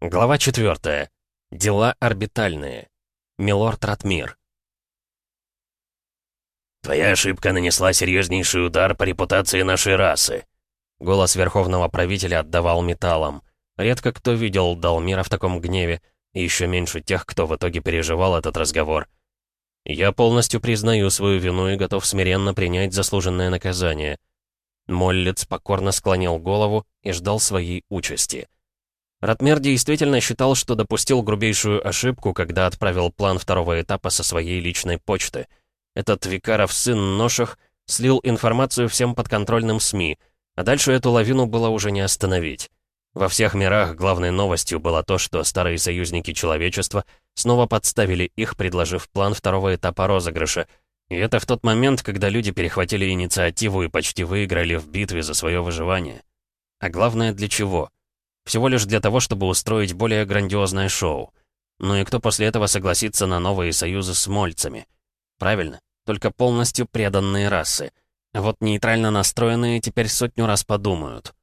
Глава 4. Дела орбитальные. Милорд Ратмир. «Твоя ошибка нанесла серьезнейший удар по репутации нашей расы», Голос верховного правителя отдавал металлом. Редко кто видел Далмира в таком гневе, и еще меньше тех, кто в итоге переживал этот разговор. «Я полностью признаю свою вину и готов смиренно принять заслуженное наказание». Моллиц покорно склонил голову и ждал своей участи. Ратмер действительно считал, что допустил грубейшую ошибку, когда отправил план второго этапа со своей личной почты. Этот Викаров сын Ношах слил информацию всем подконтрольным СМИ, а дальше эту лавину было уже не остановить. Во всех мирах главной новостью было то, что старые союзники человечества снова подставили их, предложив план второго этапа розыгрыша. И это в тот момент, когда люди перехватили инициативу и почти выиграли в битве за свое выживание. А главное, для чего? Всего лишь для того, чтобы устроить более грандиозное шоу. Ну и кто после этого согласится на новые союзы с мольцами? Правильно, только полностью преданные расы. Вот нейтрально настроенные теперь сотню раз подумают.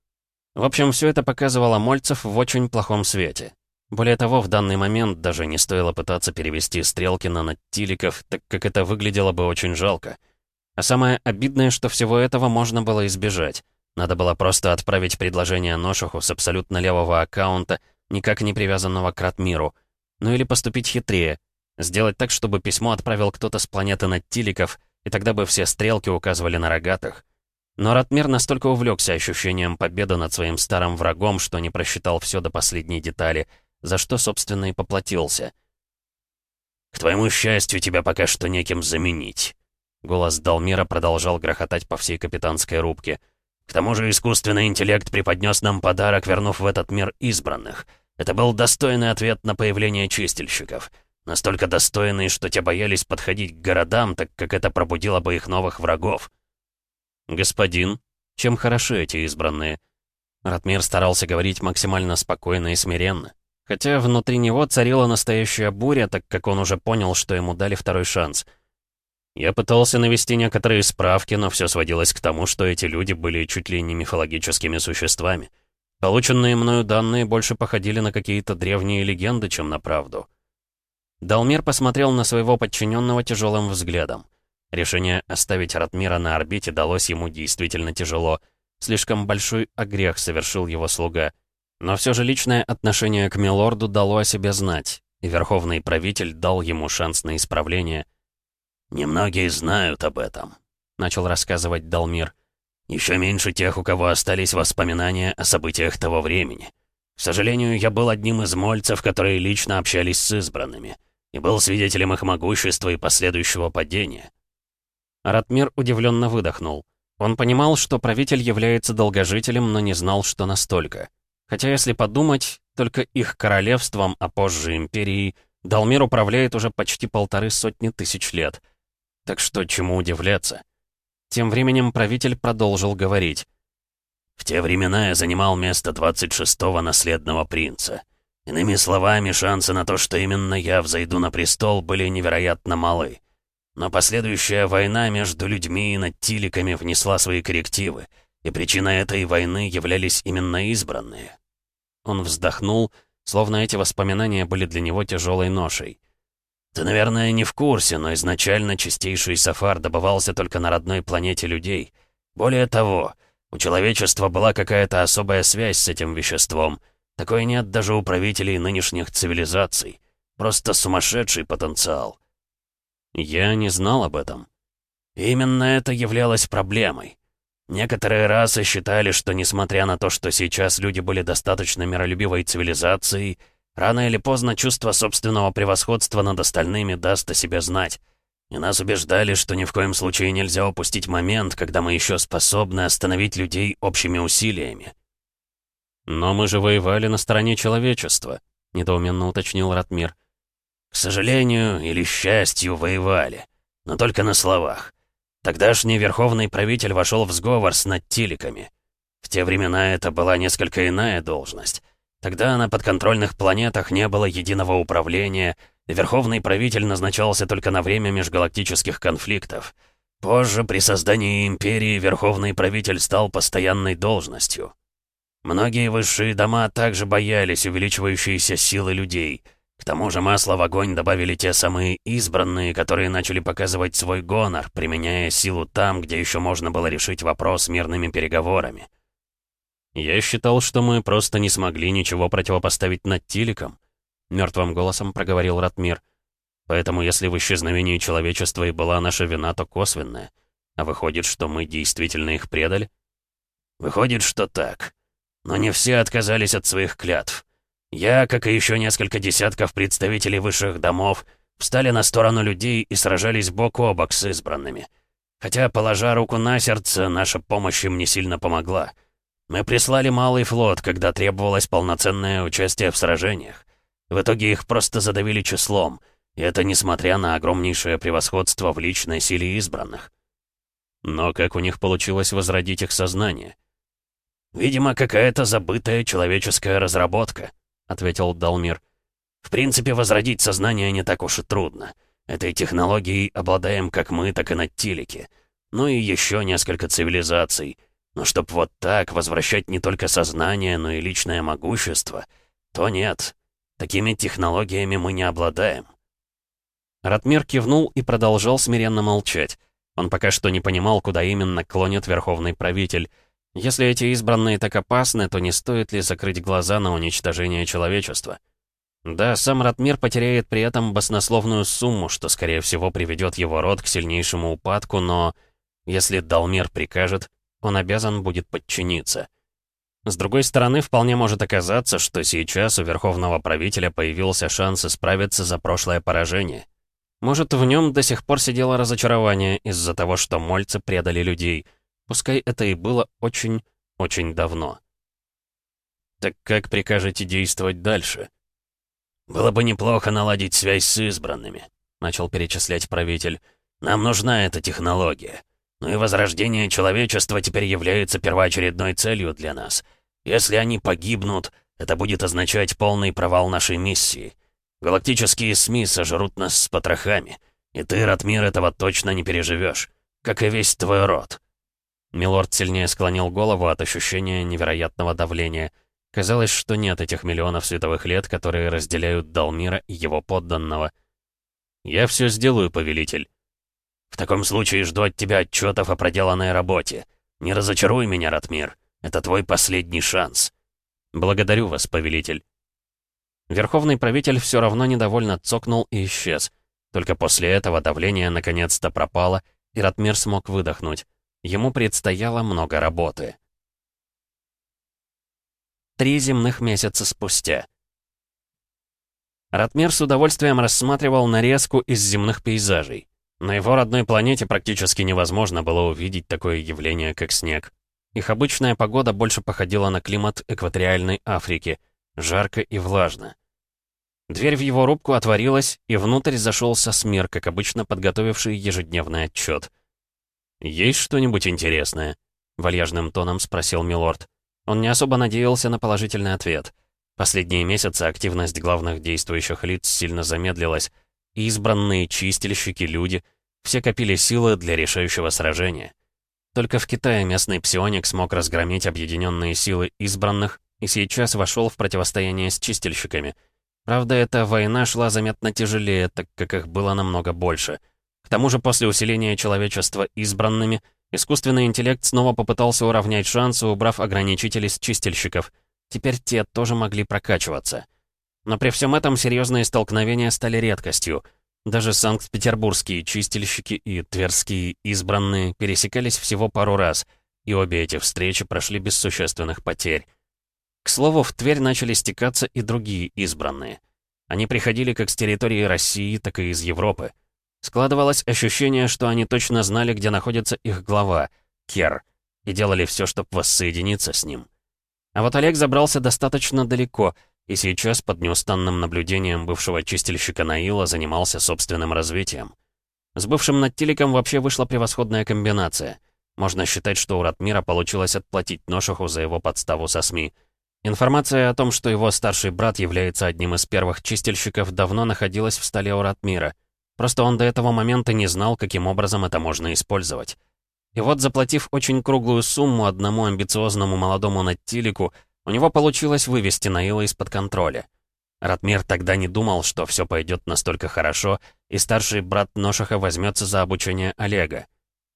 В общем, все это показывало мольцев в очень плохом свете. Более того, в данный момент даже не стоило пытаться перевести стрелки на надтиликов, так как это выглядело бы очень жалко. А самое обидное, что всего этого можно было избежать. Надо было просто отправить предложение Ношуху с абсолютно левого аккаунта, никак не привязанного к Ратмиру. Ну или поступить хитрее. Сделать так, чтобы письмо отправил кто-то с планеты Наттиликов, и тогда бы все стрелки указывали на рогатых. Но Ратмир настолько увлекся ощущением победы над своим старым врагом, что не просчитал все до последней детали, за что, собственно, и поплатился. «К твоему счастью, тебя пока что неким заменить». Голос Далмира продолжал грохотать по всей капитанской рубке — к тому же искусственный интеллект преподнес нам подарок, вернув в этот мир избранных. Это был достойный ответ на появление чистильщиков. Настолько достойный, что те боялись подходить к городам, так как это пробудило бы их новых врагов. «Господин, чем хороши эти избранные?» Ратмир старался говорить максимально спокойно и смиренно. Хотя внутри него царила настоящая буря, так как он уже понял, что ему дали второй шанс — я пытался навести некоторые справки, но все сводилось к тому, что эти люди были чуть ли не мифологическими существами. Полученные мною данные больше походили на какие-то древние легенды, чем на правду. Далмир посмотрел на своего подчиненного тяжелым взглядом. Решение оставить Ратмира на орбите далось ему действительно тяжело. Слишком большой огрех совершил его слуга. Но все же личное отношение к Милорду дало о себе знать, и Верховный Правитель дал ему шанс на исправление — «Немногие знают об этом», — начал рассказывать Далмир. «Еще меньше тех, у кого остались воспоминания о событиях того времени. К сожалению, я был одним из мольцев, которые лично общались с избранными, и был свидетелем их могущества и последующего падения». Ратмир удивленно выдохнул. Он понимал, что правитель является долгожителем, но не знал, что настолько. Хотя, если подумать, только их королевством, а позже империей, Далмир управляет уже почти полторы сотни тысяч лет — так что чему удивляться? Тем временем правитель продолжил говорить. «В те времена я занимал место 26-го наследного принца. Иными словами, шансы на то, что именно я взойду на престол, были невероятно малы. Но последующая война между людьми и надтиликами внесла свои коррективы, и причиной этой войны являлись именно избранные». Он вздохнул, словно эти воспоминания были для него тяжелой ношей. Ты, наверное, не в курсе, но изначально чистейший сафар добывался только на родной планете людей. Более того, у человечества была какая-то особая связь с этим веществом. Такой нет даже у правителей нынешних цивилизаций. Просто сумасшедший потенциал. Я не знал об этом. Именно это являлось проблемой. Некоторые расы считали, что несмотря на то, что сейчас люди были достаточно миролюбивой цивилизацией, Рано или поздно чувство собственного превосходства над остальными даст о себе знать. И нас убеждали, что ни в коем случае нельзя упустить момент, когда мы еще способны остановить людей общими усилиями. «Но мы же воевали на стороне человечества», — недоуменно уточнил Ратмир. «К сожалению или счастью, воевали. Но только на словах. Тогдашний верховный правитель вошел в сговор с надтиликами. В те времена это была несколько иная должность. Тогда на подконтрольных планетах не было единого управления, и Верховный Правитель назначался только на время межгалактических конфликтов. Позже, при создании Империи, Верховный Правитель стал постоянной должностью. Многие высшие дома также боялись увеличивающейся силы людей. К тому же масло в огонь добавили те самые избранные, которые начали показывать свой гонор, применяя силу там, где еще можно было решить вопрос мирными переговорами. «Я считал, что мы просто не смогли ничего противопоставить над Тиликом», — мертвым голосом проговорил Ратмир. «Поэтому если в исчезновении человечества и была наша вина, то косвенная. А выходит, что мы действительно их предали?» «Выходит, что так. Но не все отказались от своих клятв. Я, как и еще несколько десятков представителей высших домов, встали на сторону людей и сражались бок о бок с избранными. Хотя, положа руку на сердце, наша помощь им не сильно помогла. Мы прислали малый флот, когда требовалось полноценное участие в сражениях. В итоге их просто задавили числом, и это несмотря на огромнейшее превосходство в личной силе избранных. Но как у них получилось возродить их сознание? «Видимо, какая-то забытая человеческая разработка», — ответил Далмир. «В принципе, возродить сознание не так уж и трудно. Этой технологией обладаем как мы, так и Наттилики. Ну и еще несколько цивилизаций. Но чтоб вот так возвращать не только сознание, но и личное могущество, то нет. Такими технологиями мы не обладаем». Ратмир кивнул и продолжал смиренно молчать. Он пока что не понимал, куда именно клонит Верховный Правитель — если эти избранные так опасны, то не стоит ли закрыть глаза на уничтожение человечества? Да, сам Ратмир потеряет при этом баснословную сумму, что, скорее всего, приведет его род к сильнейшему упадку, но если Далмир прикажет, он обязан будет подчиниться. С другой стороны, вполне может оказаться, что сейчас у Верховного Правителя появился шанс исправиться за прошлое поражение. Может, в нем до сих пор сидело разочарование из-за того, что мольцы предали людей — Пускай это и было очень-очень давно. «Так как прикажете действовать дальше?» «Было бы неплохо наладить связь с избранными», — начал перечислять правитель. «Нам нужна эта технология. Ну и возрождение человечества теперь является первоочередной целью для нас. Если они погибнут, это будет означать полный провал нашей миссии. Галактические СМИ сожрут нас с потрохами, и ты, Ратмир, этого точно не переживешь, как и весь твой род». Милорд сильнее склонил голову от ощущения невероятного давления. Казалось, что нет этих миллионов световых лет, которые разделяют Далмира и его подданного. «Я все сделаю, повелитель». «В таком случае жду от тебя отчетов о проделанной работе. Не разочаруй меня, Ратмир. Это твой последний шанс». «Благодарю вас, повелитель». Верховный правитель все равно недовольно цокнул и исчез. Только после этого давление наконец-то пропало, и Ратмир смог выдохнуть. Ему предстояло много работы. Три земных месяца спустя. Ратмир с удовольствием рассматривал нарезку из земных пейзажей. На его родной планете практически невозможно было увидеть такое явление, как снег. Их обычная погода больше походила на климат экваториальной Африки. Жарко и влажно. Дверь в его рубку отворилась, и внутрь зашел Сосмир, как обычно подготовивший ежедневный отчет. «Есть что-нибудь интересное?» — вальяжным тоном спросил Милорд. Он не особо надеялся на положительный ответ. Последние месяцы активность главных действующих лиц сильно замедлилась. Избранные, чистильщики, люди — все копили силы для решающего сражения. Только в Китае местный псионик смог разгромить объединенные силы избранных и сейчас вошел в противостояние с чистильщиками. Правда, эта война шла заметно тяжелее, так как их было намного больше — к тому же после усиления человечества избранными, искусственный интеллект снова попытался уравнять шансы, убрав ограничители с чистильщиков. Теперь те тоже могли прокачиваться. Но при всем этом серьезные столкновения стали редкостью. Даже санкт-петербургские чистильщики и тверские избранные пересекались всего пару раз, и обе эти встречи прошли без существенных потерь. К слову, в Тверь начали стекаться и другие избранные. Они приходили как с территории России, так и из Европы. Складывалось ощущение, что они точно знали, где находится их глава, Кер, и делали все, чтобы воссоединиться с ним. А вот Олег забрался достаточно далеко, и сейчас под неустанным наблюдением бывшего чистильщика Наила занимался собственным развитием. С бывшим Наттиликом вообще вышла превосходная комбинация. Можно считать, что у Ратмира получилось отплатить Ношиху за его подставу со СМИ. Информация о том, что его старший брат является одним из первых чистильщиков, давно находилась в столе у Ратмира — Просто он до этого момента не знал, каким образом это можно использовать. И вот, заплатив очень круглую сумму одному амбициозному молодому Наттилику, У него получилось вывести Наила из-под контроля. Ратмир тогда не думал, что все пойдет настолько хорошо, и старший брат Ношиха возьмется за обучение Олега.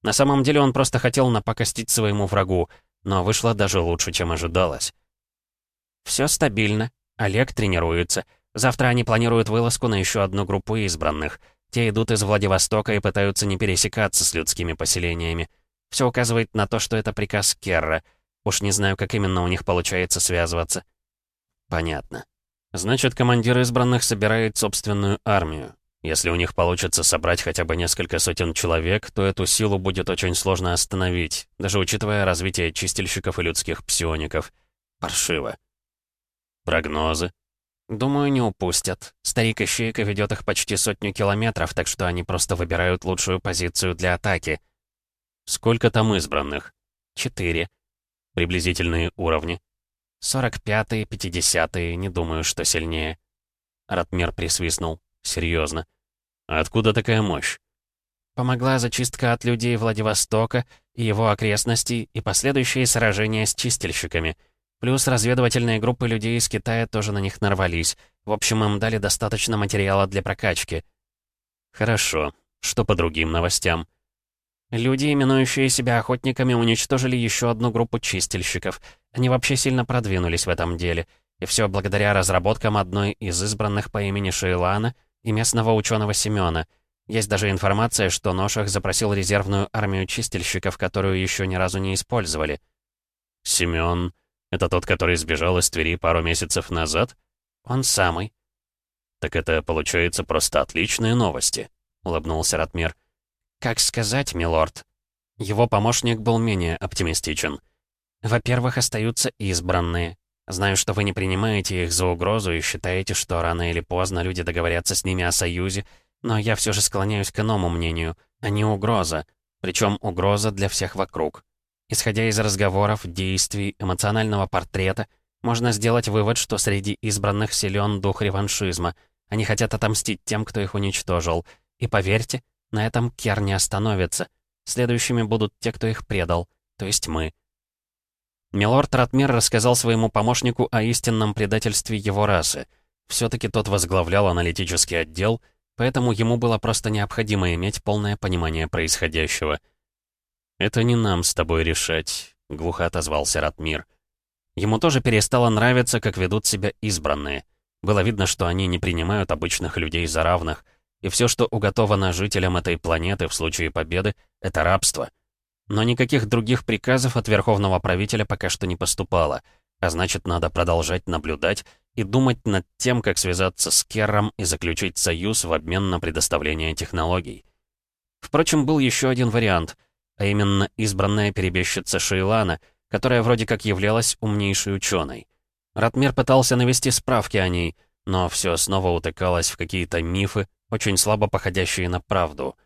На самом деле он просто хотел напакостить своему врагу, но вышло даже лучше, чем ожидалось. Все стабильно. Олег тренируется. Завтра они планируют вылазку на еще одну группу избранных. Те идут из Владивостока и пытаются не пересекаться с людскими поселениями. Все указывает на то, что это приказ Керра. Уж не знаю, как именно у них получается связываться. Понятно. Значит, командир избранных собирает собственную армию. Если у них получится собрать хотя бы несколько сотен человек, то эту силу будет очень сложно остановить, даже учитывая развитие чистильщиков и людских псиоников. Паршиво. Прогнозы? Думаю, не упустят. Старик Ищейка ведет их почти сотню километров, так что они просто выбирают лучшую позицию для атаки. Сколько там избранных? Четыре. Приблизительные уровни? 45-е, 50-е, не думаю, что сильнее. Ратмир присвистнул. Серьезно. А откуда такая мощь? Помогла зачистка от людей Владивостока и его окрестностей и последующие сражения с чистильщиками. Плюс разведывательные группы людей из Китая тоже на них нарвались. В общем, им дали достаточно материала для прокачки. Хорошо. Что по другим новостям? Люди, именующие себя охотниками, уничтожили еще одну группу чистильщиков. Они вообще сильно продвинулись в этом деле. И все благодаря разработкам одной из избранных по имени Шейлана и местного ученого Семена. Есть даже информация, что Ношах запросил резервную армию чистильщиков, которую еще ни разу не использовали. Семен, это тот, который сбежал из Твери пару месяцев назад? Он самый. Так это, получается, просто отличные новости, улыбнулся Ратмир. «Как сказать, милорд?» Его помощник был менее оптимистичен. «Во-первых, остаются избранные. Знаю, что вы не принимаете их за угрозу и считаете, что рано или поздно люди договорятся с ними о союзе, но я все же склоняюсь к иному мнению. Они угроза, причем угроза для всех вокруг. Исходя из разговоров, действий, эмоционального портрета, можно сделать вывод, что среди избранных силен дух реваншизма. Они хотят отомстить тем, кто их уничтожил. И поверьте, на этом Кер не остановится. Следующими будут те, кто их предал, то есть мы. Милорд Ратмир рассказал своему помощнику о истинном предательстве его расы. Все-таки тот возглавлял аналитический отдел, поэтому ему было просто необходимо иметь полное понимание происходящего. «Это не нам с тобой решать», — глухо отозвался Ратмир. Ему тоже перестало нравиться, как ведут себя избранные. Было видно, что они не принимают обычных людей за равных — и все, что уготовано жителям этой планеты в случае победы, это рабство. Но никаких других приказов от верховного правителя пока что не поступало, а значит, надо продолжать наблюдать и думать над тем, как связаться с Керром и заключить союз в обмен на предоставление технологий. Впрочем, был еще один вариант, а именно избранная перебежчица Шейлана, которая вроде как являлась умнейшей ученой. Ратмир пытался навести справки о ней, но все снова утыкалось в какие-то мифы, очень слабо походящие на правду.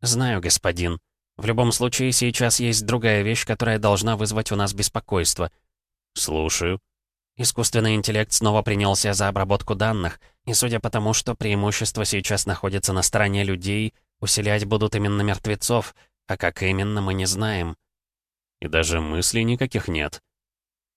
«Знаю, господин. В любом случае, сейчас есть другая вещь, которая должна вызвать у нас беспокойство». «Слушаю». Искусственный интеллект снова принялся за обработку данных, и судя по тому, что преимущество сейчас находится на стороне людей, усилять будут именно мертвецов, а как именно, мы не знаем. И даже мыслей никаких нет.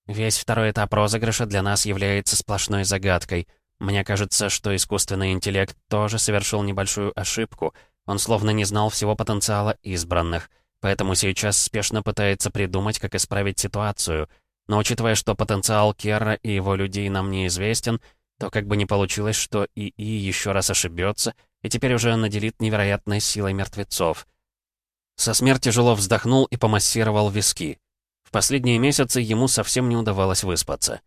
Весь второй этап розыгрыша для нас является сплошной загадкой — мне кажется, что искусственный интеллект тоже совершил небольшую ошибку. Он словно не знал всего потенциала избранных, поэтому сейчас спешно пытается придумать, как исправить ситуацию. Но учитывая, что потенциал Керра и его людей нам неизвестен, то как бы не получилось, что ИИ еще раз ошибется и теперь уже наделит невероятной силой мертвецов. Со смерть тяжело вздохнул и помассировал виски. В последние месяцы ему совсем не удавалось выспаться.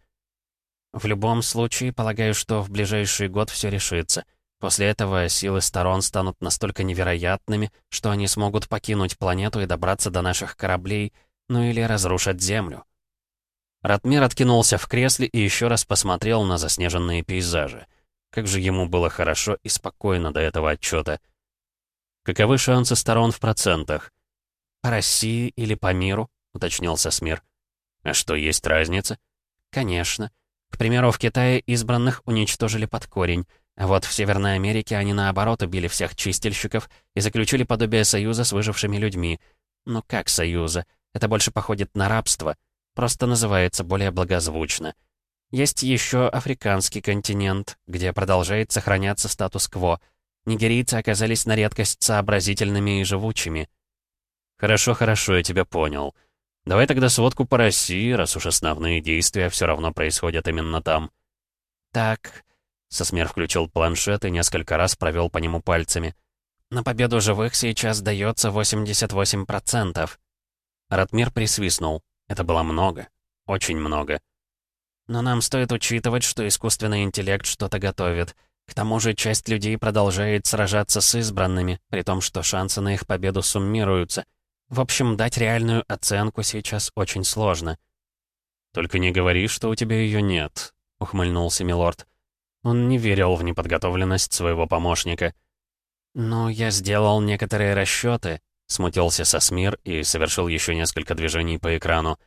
В любом случае, полагаю, что в ближайший год все решится. После этого силы сторон станут настолько невероятными, что они смогут покинуть планету и добраться до наших кораблей, ну или разрушат Землю. Ратмир откинулся в кресле и еще раз посмотрел на заснеженные пейзажи. Как же ему было хорошо и спокойно до этого отчета. «Каковы шансы сторон в процентах?» «По России или по миру?» — уточнился Смир. «А что, есть разница?» «Конечно. К примеру, в Китае избранных уничтожили под корень, а вот в Северной Америке они наоборот убили всех чистильщиков и заключили подобие союза с выжившими людьми. Ну как союза? Это больше походит на рабство. просто называется более благозвучно. Есть еще африканский континент, где продолжает сохраняться статус-кво. Нигерийцы оказались на редкость сообразительными и живучими. Хорошо, хорошо, я тебя понял. Давай тогда сводку по России, раз уж основные действия все равно происходят именно там. Так, Сосмер включил планшет и несколько раз провел по нему пальцами. На победу живых сейчас дается 88%. Ратмир присвистнул. Это было много. Очень много. Но нам стоит учитывать, что искусственный интеллект что-то готовит. К тому же часть людей продолжает сражаться с избранными, при том, что шансы на их победу суммируются. В общем, дать реальную оценку сейчас очень сложно. «Только не говори, что у тебя ее нет», — ухмыльнулся Милорд. Он не верил в неподготовленность своего помощника. «Ну, я сделал некоторые расчеты», — смутился Сосмир и совершил еще несколько движений по экрану.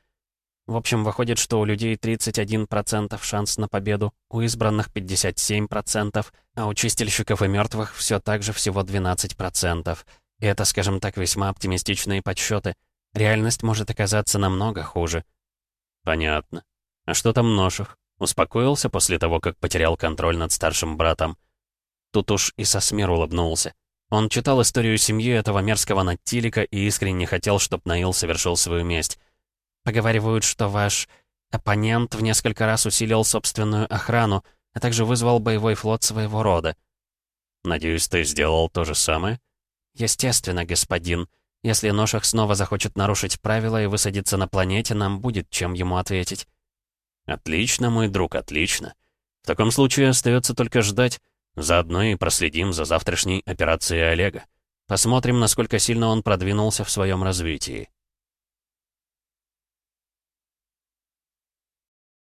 В общем, выходит, что у людей 31% шанс на победу, у избранных 57%, а у чистильщиков и мертвых все так же всего 12%. И это, скажем так, весьма оптимистичные подсчеты. Реальность может оказаться намного хуже. Понятно. А что там Ноших? Успокоился после того, как потерял контроль над старшим братом? Тут уж и Сосмир улыбнулся. Он читал историю семьи этого мерзкого Наттилика и искренне хотел, чтобы Наил совершил свою месть. Поговаривают, что ваш оппонент в несколько раз усилил собственную охрану, а также вызвал боевой флот своего рода. Надеюсь, ты сделал то же самое? Естественно, господин. Если Ношах снова захочет нарушить правила и высадиться на планете, нам будет чем ему ответить. Отлично, мой друг, отлично. В таком случае остается только ждать. Заодно и проследим за завтрашней операцией Олега. Посмотрим, насколько сильно он продвинулся в своем развитии.